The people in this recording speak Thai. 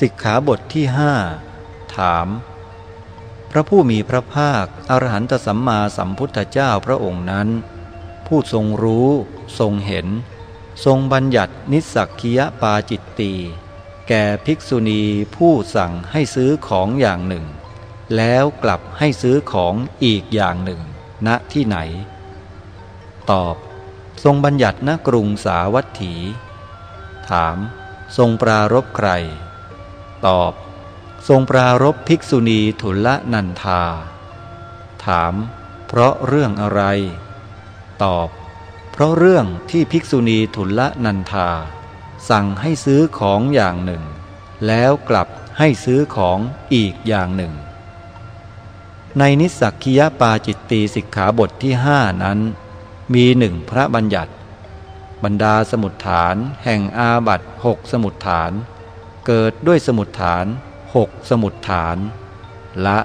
สิกขาบทที่หถาม พระผู้มีพระภาค อรหันตสัมมาสัมพุทธเจ้าพระองค์นั้น ผู้ทรงรู้ ทรงเห็น ทรงบัญญัตินิสักคียปาจิตตีแก่ภิกษุณีผู้สั่งให้ซื้อของอย่างหนึ่ง แล้วกลับให้ซื้อของอีกอย่างหนึ่ง ณที่ไหน ตอบ ทรงบัญญัติณกรุงสาวัตถี ถาม ทรงปรารบใคร ตอบ ทรงปรารบภิกษุณีทุลนันธา ถาม เพราะเรื่องอะไร ตอบ เพราะเรื่องที่ภิกษุณีทุลนันธา สั่งให้ซื้อของอย่างหนึ่ง แล้วกลับให้ซื้อของอีกอย่างหนึ่ง ในนิสักคียปาจิตตีสิกขาบทที่ห้านั้น มีหนึ่งพระบัญญัติ บรรดาสมุดฐานแห่งอาบัตหกสมุดฐาน เกิดด้วยสมุดฐานหกสมุดฐาน ละ